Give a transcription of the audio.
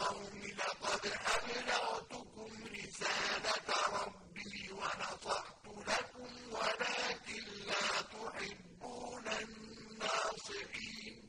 قَوْمِ لَقَدْ أَبْلَغْتُكُمْ رِسَالَةَ رَبِّي وَنَصَحْتُ لَكُمْ وَلَٰكِن لَّا تُحِبُّونَ النَّاصِحِينَ